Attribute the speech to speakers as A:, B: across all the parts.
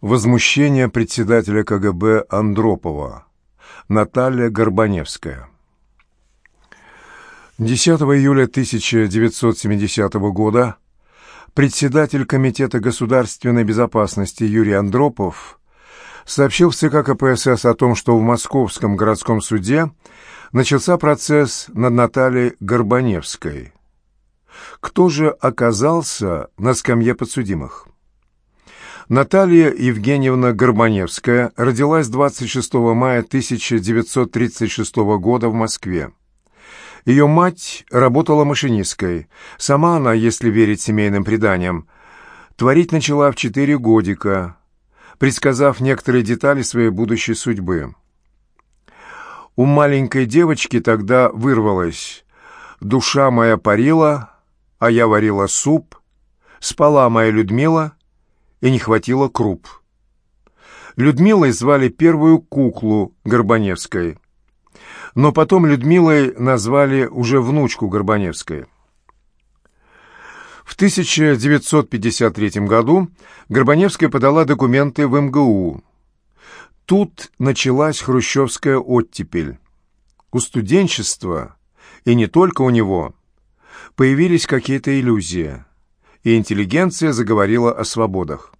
A: Возмущение председателя КГБ Андропова. Наталья Горбаневская. 10 июля 1970 года председатель Комитета государственной безопасности Юрий Андропов сообщил в ЦК КПСС о том, что в Московском городском суде начался процесс над Натальей Горбаневской. Кто же оказался на скамье подсудимых? Наталья Евгеньевна Горбаневская родилась 26 мая 1936 года в Москве. Ее мать работала машинисткой. Сама она, если верить семейным преданиям, творить начала в четыре годика, предсказав некоторые детали своей будущей судьбы. У маленькой девочки тогда вырвалось «Душа моя парила, а я варила суп, спала моя Людмила» и не хватило круп. Людмилой звали первую куклу Горбаневской, но потом Людмилой назвали уже внучку Горбаневской. В 1953 году Горбаневская подала документы в МГУ. Тут началась хрущевская оттепель. У студенчества, и не только у него, появились какие-то иллюзии – и интеллигенция заговорила о свободах.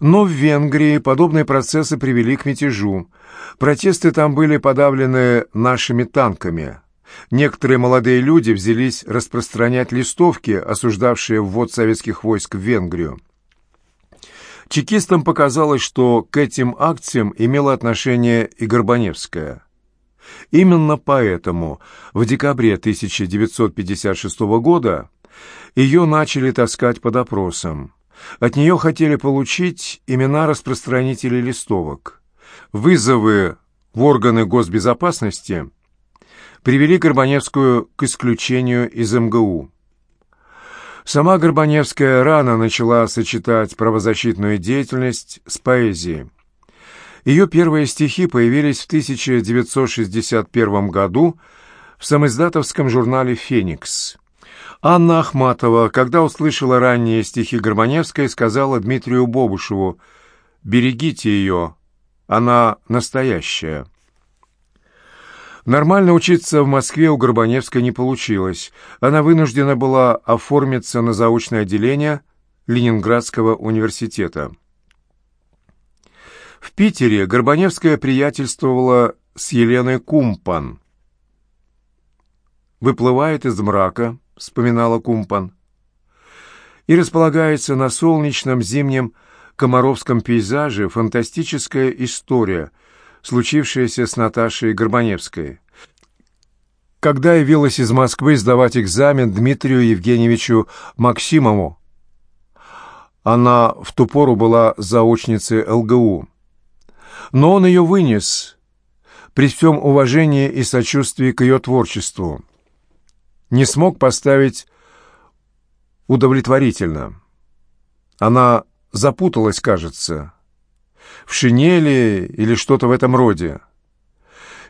A: Но в Венгрии подобные процессы привели к мятежу. Протесты там были подавлены нашими танками. Некоторые молодые люди взялись распространять листовки, осуждавшие ввод советских войск в Венгрию. Чекистам показалось, что к этим акциям имела отношение и Горбаневская. Именно поэтому в декабре 1956 года ее начали таскать под опросом. От нее хотели получить имена распространителей листовок. Вызовы в органы госбезопасности привели Горбаневскую к исключению из МГУ. Сама Горбаневская рано начала сочетать правозащитную деятельность с поэзией. Ее первые стихи появились в 1961 году в самоиздатовском журнале «Феникс». Анна Ахматова, когда услышала ранние стихи Горбаневской, сказала Дмитрию Бобушеву «Берегите ее, она настоящая». Нормально учиться в Москве у Горбаневской не получилось. Она вынуждена была оформиться на заочное отделение Ленинградского университета. В Питере Горбаневская приятельствовала с Еленой Кумпан. Выплывает из мрака, — вспоминала Кумпан, и располагается на солнечном зимнем комаровском пейзаже фантастическая история, случившаяся с Наташей Горбаневской. Когда явилась из Москвы сдавать экзамен Дмитрию Евгеньевичу Максимову, она в ту пору была заочницей ЛГУ. Но он ее вынес при всем уважении и сочувствии к ее творчеству не смог поставить удовлетворительно. Она запуталась, кажется, в шинели или что-то в этом роде.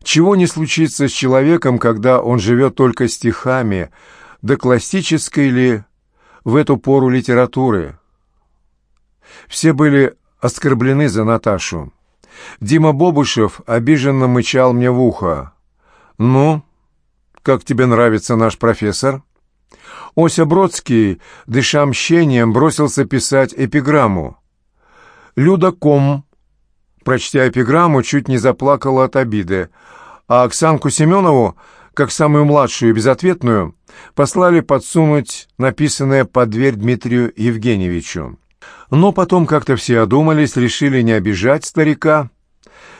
A: Чего не случится с человеком, когда он живет только стихами, да классической ли в эту пору литературы? Все были оскорблены за Наташу. Дима Бобышев обиженно мычал мне в ухо. «Ну, как тебе нравится наш профессор?» Ося Бродский, дыша мщением, бросился писать эпиграмму. Люда Ком, прочтя эпиграмму, чуть не заплакала от обиды, а Оксанку Семенову, как самую младшую и безответную, послали подсунуть написанное под дверь Дмитрию Евгеньевичу. Но потом как-то все одумались, решили не обижать старика,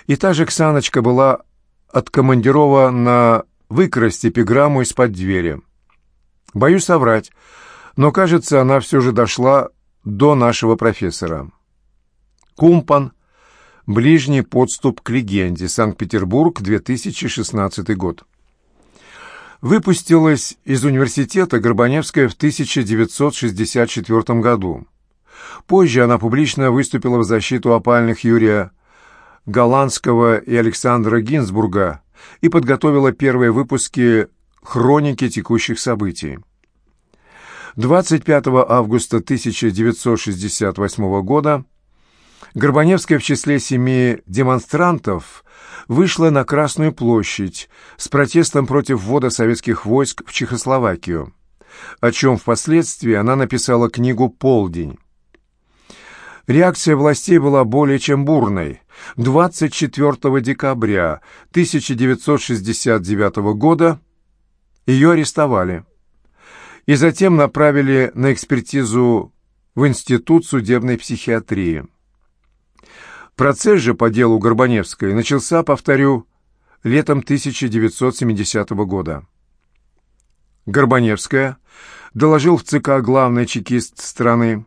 A: и та же Ксаночка была откомандирована выкрасть эпиграмму из-под двери. Боюсь соврать, но, кажется, она все же дошла до нашего профессора. Кумпан. Ближний подступ к легенде. Санкт-Петербург, 2016 год. Выпустилась из университета Горбаневская в 1964 году. Позже она публично выступила в защиту опальных Юрия Голландского и Александра Гинзбурга и подготовила первые выпуски «Хроники текущих событий». 25 августа 1968 года Горбаневская в числе семи демонстрантов вышла на Красную площадь с протестом против ввода советских войск в Чехословакию, о чем впоследствии она написала книгу «Полдень». Реакция властей была более чем бурной. 24 декабря 1969 года ее арестовали и затем направили на экспертизу в Институт судебной психиатрии. Процесс же по делу Горбаневской начался, повторю, летом 1970 года. Горбаневская доложил в ЦК главный чекист страны.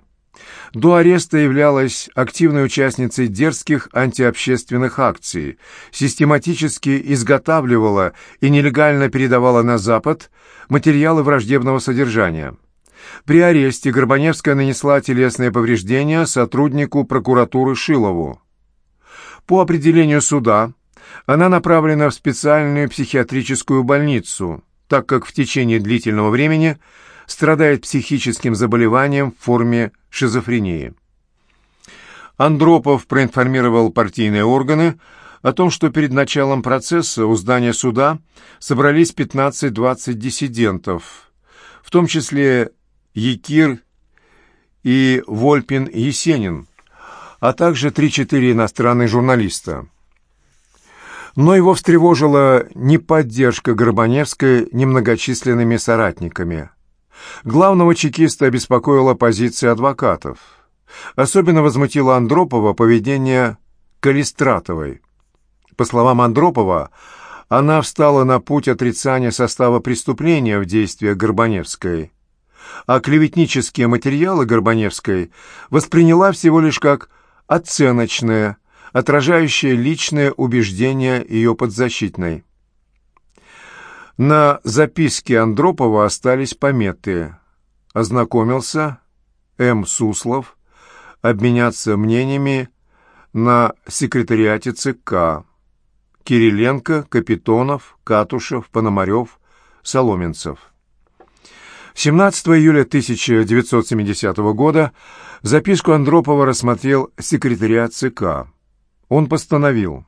A: До ареста являлась активной участницей дерзких антиобщественных акций, систематически изготавливала и нелегально передавала на Запад материалы враждебного содержания. При аресте Горбаневская нанесла телесные повреждения сотруднику прокуратуры Шилову. По определению суда она направлена в специальную психиатрическую больницу, так как в течение длительного времени страдает психическим заболеванием в форме шизофрении. Андропов проинформировал партийные органы о том, что перед началом процесса у здания суда собрались 15-20 диссидентов, в том числе Якир и Вольпин Есенин, а также 3-4 иностранных журналиста. Но его встревожила не поддержка Горбаневской немногочисленными соратниками. Главного чекиста обеспокоила позиция адвокатов. Особенно возмутило Андропова поведение Калистратовой. По словам Андропова, она встала на путь отрицания состава преступления в действиях Горбаневской, а клеветнические материалы Горбаневской восприняла всего лишь как оценочное, отражающее личное убеждение ее подзащитной. На записке Андропова остались пометы. Ознакомился М. Суслов, обменяться мнениями на секретариате ЦК. Кириленко, Капитонов, Катушев, Пономарев, Соломенцев. 17 июля 1970 года записку Андропова рассмотрел секретариат ЦК. Он постановил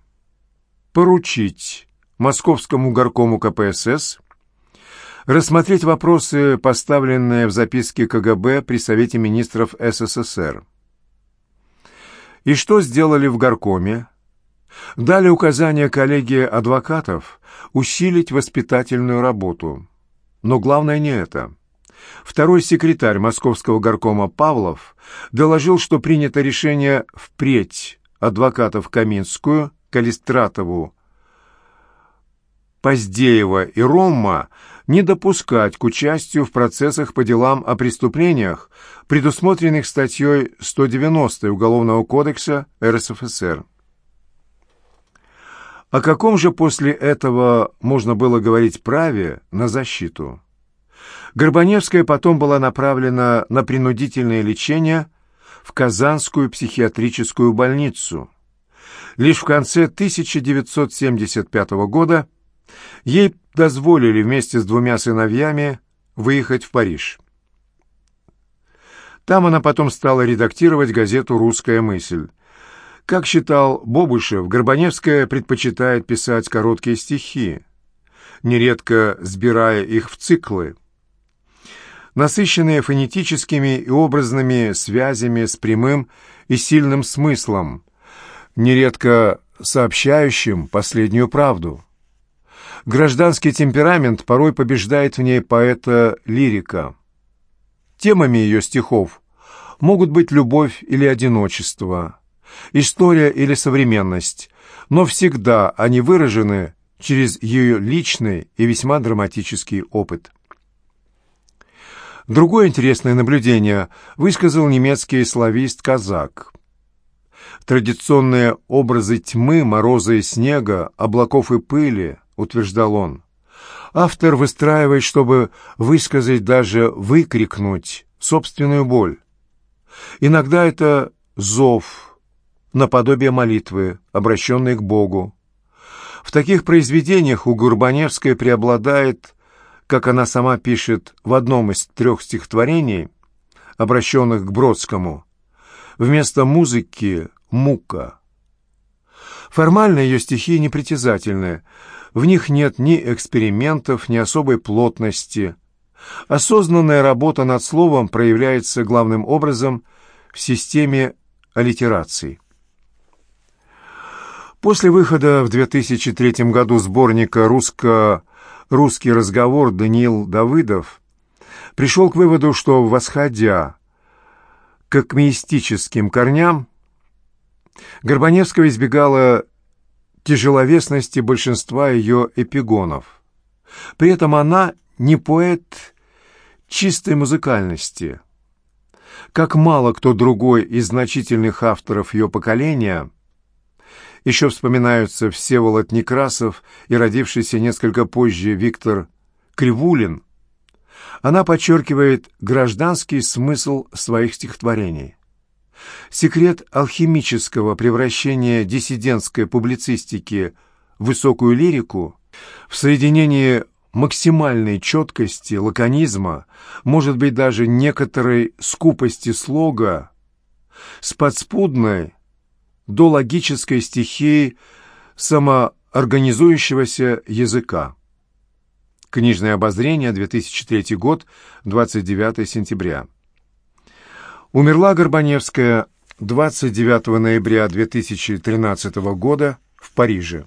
A: поручить Московскому горкому КПСС рассмотреть вопросы, поставленные в записке КГБ при Совете министров СССР. И что сделали в горкоме? Дали указание коллегии адвокатов усилить воспитательную работу. Но главное не это. Второй секретарь Московского горкома Павлов доложил, что принято решение впредь адвокатов Каминскую, Калистратову, Поздеева и Ромма не допускать к участию в процессах по делам о преступлениях, предусмотренных статьей 190 Уголовного кодекса РСФСР. О каком же после этого можно было говорить праве на защиту? Горбаневская потом была направлена на принудительное лечение в Казанскую психиатрическую больницу. Лишь в конце 1975 года ей дозволили вместе с двумя сыновьями выехать в Париж. Там она потом стала редактировать газету «Русская мысль». Как считал Бобышев, Горбаневская предпочитает писать короткие стихи, нередко сбирая их в циклы насыщенные фонетическими и образными связями с прямым и сильным смыслом, нередко сообщающим последнюю правду. Гражданский темперамент порой побеждает в ней поэта-лирика. Темами ее стихов могут быть любовь или одиночество, история или современность, но всегда они выражены через ее личный и весьма драматический опыт. Другое интересное наблюдение высказал немецкий славист-казак. Традиционные образы тьмы, мороза и снега, облаков и пыли, утверждал он. Автор выстраивает, чтобы высказать, даже выкрикнуть собственную боль. Иногда это зов, наподобие молитвы, обращенной к Богу. В таких произведениях у Гурбаневской преобладает как она сама пишет в одном из трех стихотворений, обращенных к Бродскому, вместо музыки мука. Формально ее стихи непритязательны, в них нет ни экспериментов, ни особой плотности. Осознанная работа над словом проявляется главным образом в системе аллитераций. После выхода в 2003 году сборника «Русско «Русский разговор» Даниил Давыдов пришел к выводу, что, восходя к акмеистическим корням, Горбаневского избегала тяжеловесности большинства ее эпигонов. При этом она не поэт чистой музыкальности. Как мало кто другой из значительных авторов ее поколения, еще вспоминаются Всеволод Некрасов и родившийся несколько позже Виктор Кривулин, она подчеркивает гражданский смысл своих стихотворений. Секрет алхимического превращения диссидентской публицистики в высокую лирику в соединении максимальной четкости, лаконизма, может быть даже некоторой скупости слога с подспудной до логической стихии самоорганизующегося языка. Книжное обозрение, 2003 год, 29 сентября. Умерла Горбаневская 29 ноября 2013 года в Париже.